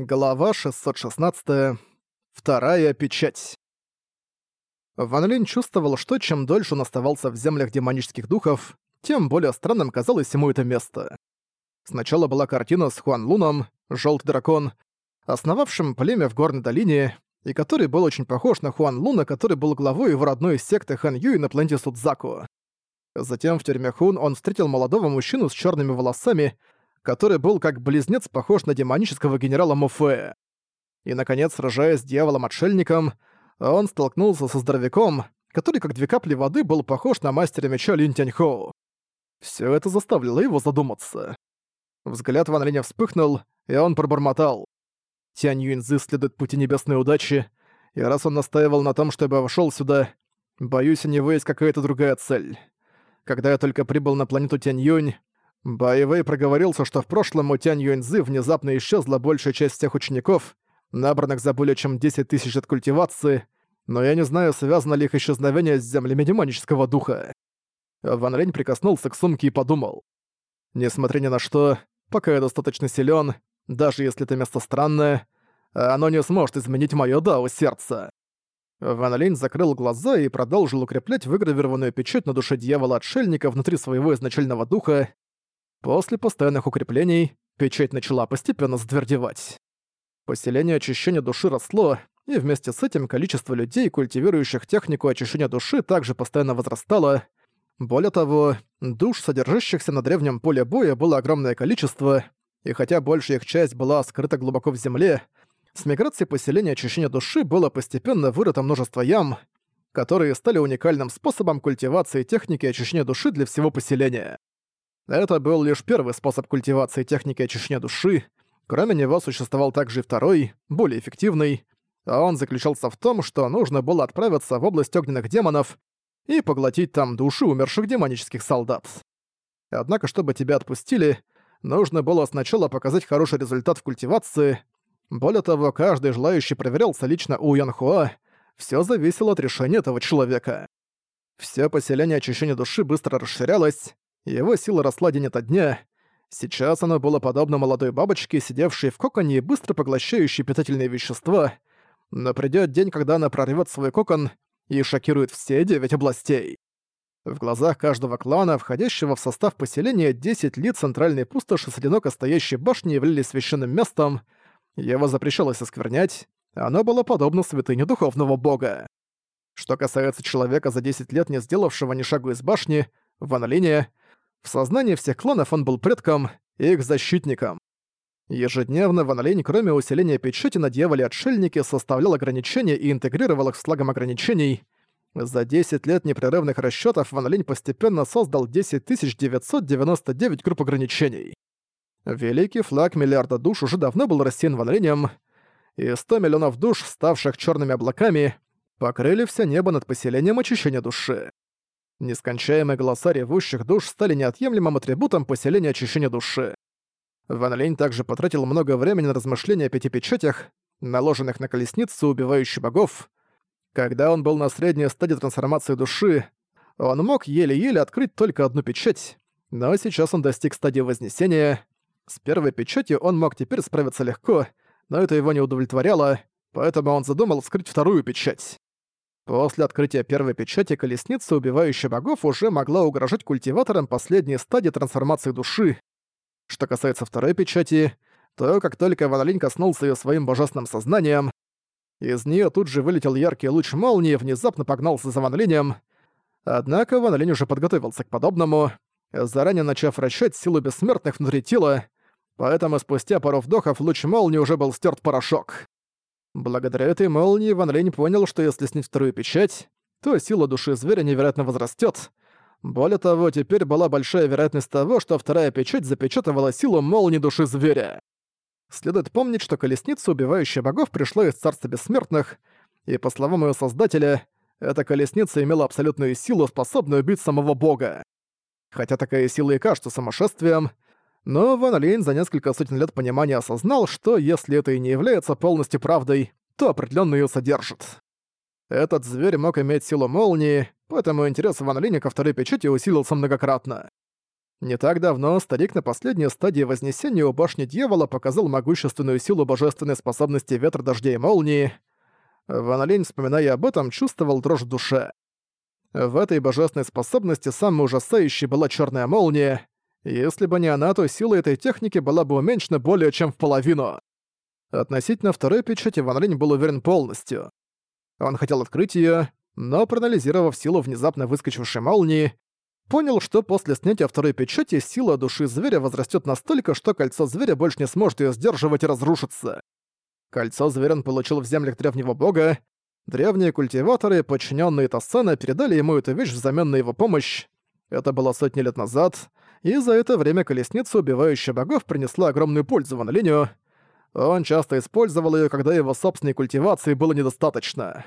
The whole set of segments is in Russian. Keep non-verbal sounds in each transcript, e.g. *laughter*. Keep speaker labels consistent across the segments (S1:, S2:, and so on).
S1: Глава 616. Вторая печать. Ван Линь чувствовал, что чем дольше он оставался в землях демонических духов, тем более странным казалось ему это место. Сначала была картина с Хуан Луном, Желтый дракон, основавшим племя в горной долине, и который был очень похож на Хуан Луна, который был главой его родной секты Хан Юй на планете Судзаку. Затем в тюрьме Хун он встретил молодого мужчину с черными волосами, который был как близнец похож на демонического генерала Муфе. И, наконец, сражаясь с дьяволом-отшельником, он столкнулся со здоровяком, который, как две капли воды, был похож на мастера меча Лин Тяньхоу. Всё это заставило его задуматься. Взгляд Ван Линя вспыхнул, и он пробормотал. Тянь Юньзы следует пути небесной удачи, и раз он настаивал на том, чтобы я вошёл сюда, боюсь, у него есть какая-то другая цель. Когда я только прибыл на планету Тянь Юнь, Баевэй проговорился, что в прошлом у Тянь Юэньзы внезапно исчезла большая часть тех учеников, набранных за более чем 10 тысяч от культивации, но я не знаю, связано ли их исчезновение с землями демонического духа. Ван Рень прикоснулся к сумке и подумал. Несмотря ни на что, пока я достаточно силен, даже если это место странное, оно не сможет изменить моё дао сердца. Ван Линь закрыл глаза и продолжил укреплять выгравированную печать на душе дьявола-отшельника внутри своего изначального духа, После постоянных укреплений печать начала постепенно затвердевать. Поселение очищения души росло, и вместе с этим количество людей, культивирующих технику очищения души, также постоянно возрастало. Более того, душ, содержащихся на древнем поле боя, было огромное количество, и хотя большая их часть была скрыта глубоко в земле, с миграцией поселения очищения души было постепенно вырыто множество ям, которые стали уникальным способом культивации техники очищения души для всего поселения. Это был лишь первый способ культивации техники очищения души. Кроме него существовал также и второй, более эффективный, а он заключался в том, что нужно было отправиться в область огненных демонов и поглотить там души умерших демонических солдат. Однако, чтобы тебя отпустили, нужно было сначала показать хороший результат в культивации. Более того, каждый желающий проверялся лично у Янхуа, все зависело от решения этого человека. Все поселение очищения души быстро расширялось, его сила росла день ото дня. Сейчас оно было подобно молодой бабочке, сидевшей в коконе и быстро поглощающей питательные вещества. Но придёт день, когда она прорвёт свой кокон и шокирует все девять областей. В глазах каждого клана, входящего в состав поселения, 10 лиц центральной пустоши с одиноко стоящей башней являлись священным местом. Его запрещалось осквернять, оно было подобно святыне духовного бога. Что касается человека за 10 лет, не сделавшего ни шагу из башни, Ван Линя, в сознании всех кланов он был предком и их защитником. Ежедневно Ван кроме усиления печати на дьяволе-отшельнике, составлял ограничения и интегрировал их с флагом ограничений. За 10 лет непрерывных расчётов Ван постепенно создал 10 999 групп ограничений. Великий флаг миллиарда душ уже давно был рассеян Ван и 100 миллионов душ, ставших чёрными облаками, покрыли все небо над поселением очищения души. Нескончаемые голоса ревущих душ стали неотъемлемым атрибутом поселения очищения души. Ван Линь также потратил много времени на размышления о пяти печатях, наложенных на колесницу, убивающую богов. Когда он был на средней стадии трансформации души, он мог еле-еле открыть только одну печать, но сейчас он достиг стадии Вознесения. С первой печатью он мог теперь справиться легко, но это его не удовлетворяло, поэтому он задумал вскрыть вторую печать. После открытия первой печати колесница, убивающая богов, уже могла угрожать культиваторам последней стадии трансформации души. Что касается второй печати, то как только Ван коснулся ее своим божественным сознанием, из нее тут же вылетел яркий луч молнии и внезапно погнался за Ван Однако Ван уже подготовился к подобному, заранее начав вращать силу бессмертных внутри тела, поэтому спустя пару вдохов луч молнии уже был стерт порошок. Благодаря этой молнии Ван Лень понял, что если снять вторую печать, то сила души зверя невероятно возрастет. Более того, теперь была большая вероятность того, что вторая печать запечатывала силу молнии души зверя. Следует помнить, что колесница, убивающая богов, пришла из Царства Бессмертных, и, по словам ее создателя, эта колесница имела абсолютную силу, способную убить самого бога. Хотя такая сила и кажется сумасшествием, но Ван Линь за несколько сотен лет понимания осознал, что если это и не является полностью правдой, то определенно ее содержит. Этот зверь мог иметь силу молнии, поэтому интерес Ван Линя ко второй печати усилился многократно. Не так давно старик на последней стадии Вознесения у Башни Дьявола показал могущественную силу божественной способности ветра, дождя и молнии. Ван Линь, вспоминая об этом, чувствовал дрожь в душе. В этой божественной способности самой ужасающей была черная молния. Если бы не она, то сила этой техники была бы уменьшена более чем в половину. Относительно второй печати Ван Линь был уверен полностью. Он хотел открыть ее, но проанализировав силу внезапно выскочившей молнии, понял, что после снятия второй печати сила души зверя возрастет настолько, что кольцо зверя больше не сможет ее сдерживать и разрушиться. Кольцо зверя он получил в землях древнего бога. Древние культиваторы, подчиненные Тассана, передали ему эту вещь взамен на его помощь. Это было сотни лет назад, и за это время колесница, убивающая богов, принесла огромную пользу Линю. Он часто использовал ее, когда его собственной культивации было недостаточно.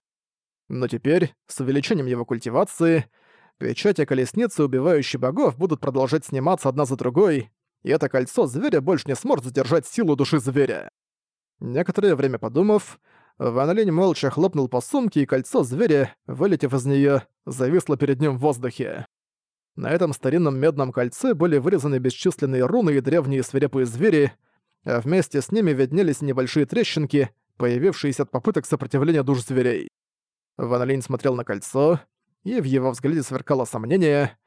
S1: Но теперь, с увеличением его культивации, печати колесницы, убивающие богов, будут продолжать сниматься одна за другой, и это кольцо зверя больше не сможет задержать силу души зверя. Некоторое время подумав, Ван молча хлопнул по сумке, и кольцо зверя, вылетев из нее, зависло перед ним в воздухе. На этом старинном медном кольце были вырезаны бесчисленные руны и древние свирепые звери, а вместе с ними виднелись небольшие трещинки, появившиеся от попыток сопротивления душ зверей. Ван Линь смотрел на кольцо, и в его взгляде сверкало сомнение.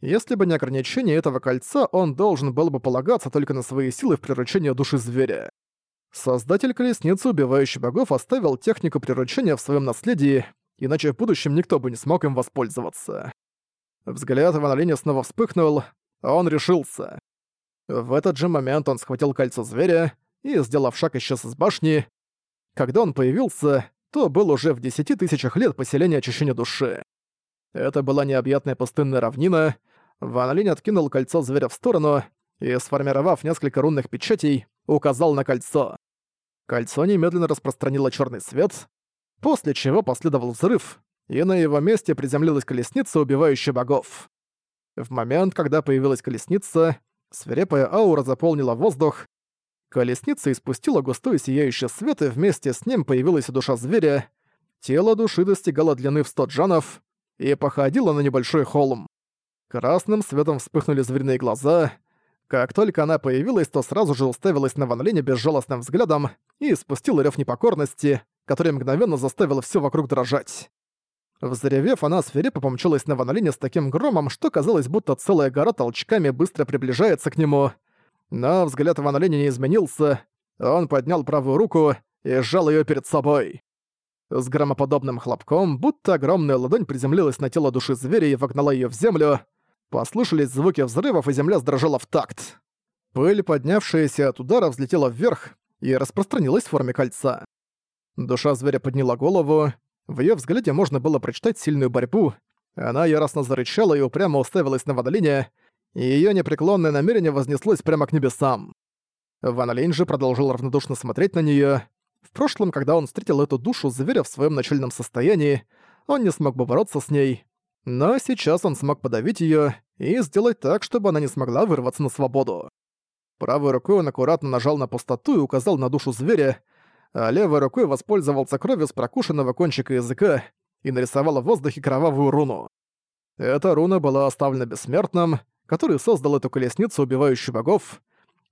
S1: Если бы не ограничение этого кольца, он должен был бы полагаться только на свои силы в приручении души зверя. Создатель колесницы, убивающий богов, оставил технику приручения в своем наследии, иначе в будущем никто бы не смог им воспользоваться. Взгляд Ван Линя снова вспыхнул, а он решился. В этот же момент он схватил кольцо зверя и, сделав шаг, исчез из башни. Когда он появился, то был уже в десяти тысячах лет поселения очищения души. Это была необъятная пустынная равнина. Ван Линь откинул кольцо зверя в сторону и, сформировав несколько рунных печатей, указал на кольцо. Кольцо немедленно распространило черный свет, после чего последовал взрыв, и на его месте приземлилась колесница, убивающая богов. В момент, когда появилась колесница, Свирепая аура заполнила воздух. Колесница испустила густой сияющий свет, и вместе с ним появилась душа зверя. Тело души достигало длины в 100 джанов и походило на небольшой холм. Красным светом вспыхнули звериные глаза. Как только она появилась, то сразу же уставилась на Ван Линя безжалостным взглядом и спустила рёв непокорности, который мгновенно заставил всё вокруг дрожать. Взревев, она свирепо помчалась на Ван с таким громом, что казалось, будто целая гора толчками быстро приближается к нему. Но взгляд Ван не изменился. Он поднял правую руку и сжал ее перед собой. С громоподобным хлопком, будто огромная ладонь приземлилась на тело души зверя и вогнала ее в землю. Послышались звуки взрывов, и земля сдрожала в такт. Пыль, поднявшаяся от удара, взлетела вверх и распространилась в форме кольца. Душа зверя подняла голову, в её взгляде можно было прочитать сильную борьбу. Она яростно зарычала и упрямо уставилась на Ванолине, и её непреклонное намерение вознеслось прямо к небесам. Ван же продолжил равнодушно смотреть на неё. В прошлом, когда он встретил эту душу зверя в своём начальном состоянии, он не смог бы бороться с ней. Но сейчас он смог подавить её и сделать так, чтобы она не смогла вырваться на свободу. Правой рукой он аккуратно нажал на пустоту и указал на душу зверя, а левой рукой воспользовался кровью с прокушенного кончика языка и нарисовал в воздухе кровавую руну. Эта руна была оставлена бессмертным, который создал эту колесницу, убивающую богов.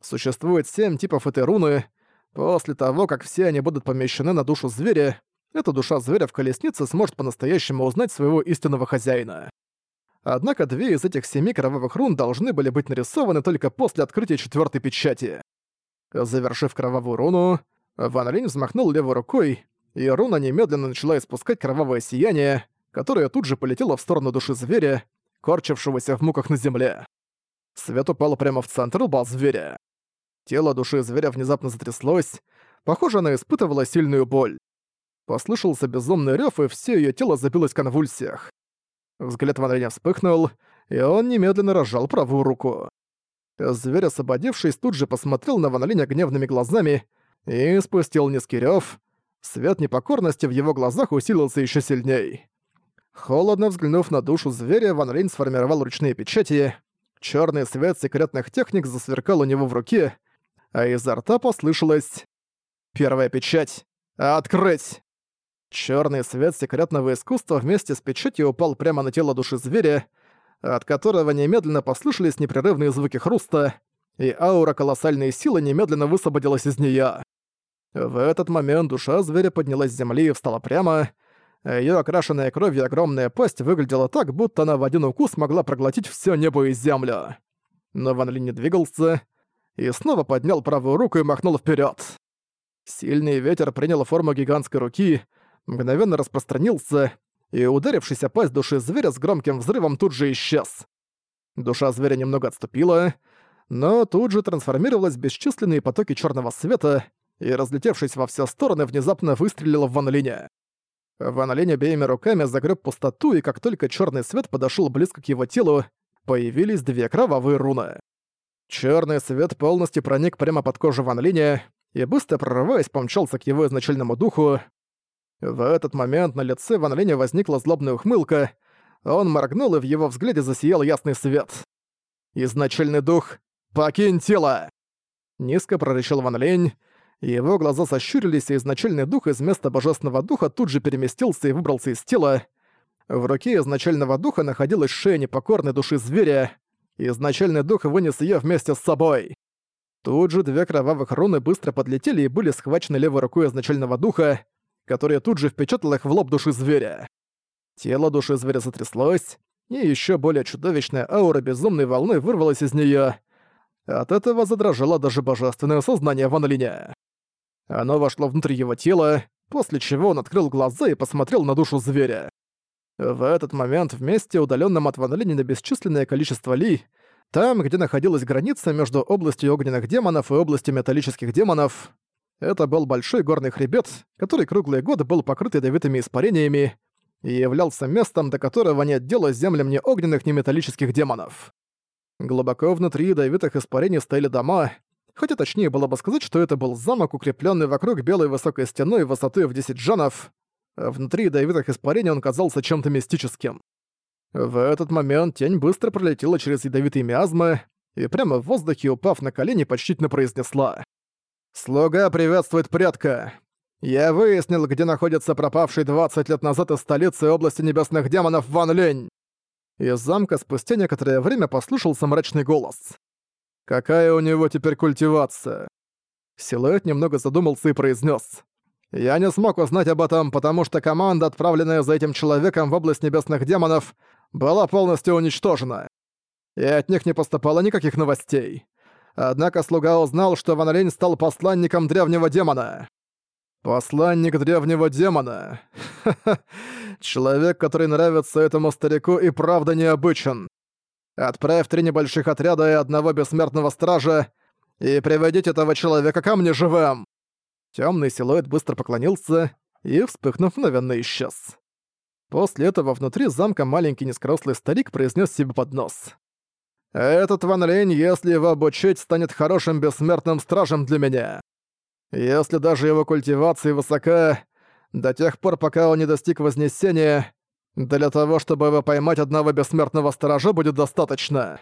S1: Существует семь типов этой руны. После того, как все они будут помещены на душу зверя, эта душа зверя в колеснице сможет по-настоящему узнать своего истинного хозяина. Однако две из этих семи кровавых рун должны были быть нарисованы только после открытия четвертой печати. Завершив кровавую руну, Ван Линь взмахнул левой рукой, и руна немедленно начала испускать кровавое сияние, которое тут же полетело в сторону души зверя, корчившегося в муках на земле. Свет упал прямо в центр лба зверя. Тело души зверя внезапно затряслось, похоже, она испытывала сильную боль. Послышался безумный рёв, и все её тело забилось в конвульсиях. Взгляд Ван Линя вспыхнул, и он немедленно разжал правую руку. Зверь, освободившись, тут же посмотрел на Ван Линя гневными глазами и спустил низкий рёв. Свет непокорности в его глазах усилился ещё сильней. Холодно взглянув на душу зверя, Ван Линь сформировал ручные печати. Чёрный свет секретных техник засверкал у него в руке, а изо рта послышалось «Первая печать! Открыть!» Чёрный свет секретного искусства вместе с печатью упал прямо на тело души зверя, от которого немедленно послышались непрерывные звуки хруста, и аура колоссальной силы немедленно высвободилась из неё. В этот момент душа зверя поднялась с земли и встала прямо, Её окрашенная кровью огромная пасть выглядела так, будто она в один укус могла проглотить всё небо и землю. Но Ван Ли не двигался и снова поднял правую руку и махнул вперёд. Сильный ветер принял форму гигантской руки, мгновенно распространился, и ударившийся пасть души зверя с громким взрывом тут же исчез. Душа зверя немного отступила, но тут же трансформировалась в бесчисленные потоки чёрного света и, разлетевшись во все стороны, внезапно выстрелила в Ван Линя. Ван Линь обеими руками загреб пустоту, и как только черный свет подошел близко к его телу, появились две кровавые руны. Черный свет полностью проник прямо под кожу Ван Линя и, быстро прорываясь, помчался к его изначальному духу. В этот момент на лице Ван Линя возникла злобная ухмылка, он моргнул, и в его взгляде засиял ясный свет. «Изначальный дух, покинь тело!» Низко прорычал Ван Линь, его глаза сощурились, и изначальный дух из места божественного духа тут же переместился и выбрался из тела. В руке изначального духа находилась шея непокорной души зверя, и изначальный дух вынес ее вместе с собой. Тут же две кровавых руны быстро подлетели и были схвачены левой рукой изначального духа, которая тут же впечатала их в лоб души зверя. Тело души зверя затряслось, и еще более чудовищная аура безумной волны вырвалась из нее. От этого задрожало даже божественное сознание Ван. Оно вошло внутрь его тела, после чего он открыл глаза и посмотрел на душу зверя. В этот момент в месте, удаленном от Ван Линь на бесчисленное количество ли, там, где находилась граница между областью огненных демонов и областью металлических демонов, это был большой горный хребет, который круглый год был покрыт ядовитыми испарениями и являлся местом, до которого нет дела землям ни огненных, ни металлических демонов. Глубоко внутри ядовитых испарений стояли дома, хотя точнее было бы сказать, что это был замок, укрепленный вокруг белой высокой стеной высотой в 10 джанов. Внутри ядовитых испарений он казался чем-то мистическим. В этот момент тень быстро пролетела через ядовитые миазмы и прямо в воздухе, упав на колени, почтительно произнесла. «Слуга приветствует предка. Я выяснил, где находится пропавший 20 лет назад из столицы области небесных демонов Ван Лень». Из замка спустя некоторое время послушался мрачный голос. Какая у него теперь культивация? Силуэт немного задумался и произнес: «Я не смог узнать об этом, потому что команда, отправленная за этим человеком в область небесных демонов, была полностью уничтожена. И от них не поступало никаких новостей. Однако слуга узнал, что Ван Линь стал посланником древнего демона. Посланник древнего демона. *laughs* Человек, который нравится этому старику и правда необычен. Отправь три небольших отряда и одного бессмертного стража и приведите этого человека ко мне живым!» Темный силуэт быстро поклонился и, вспыхнув, мгновенно исчез. После этого внутри замка маленький низкорослый старик произнес себе под нос. «Этот Ван Лень, если его обучить, станет хорошим бессмертным стражем для меня. Если даже его культивация высока, до тех пор, пока он не достиг Вознесения, для того, чтобы его поймать одного бессмертного сторожа будет достаточно.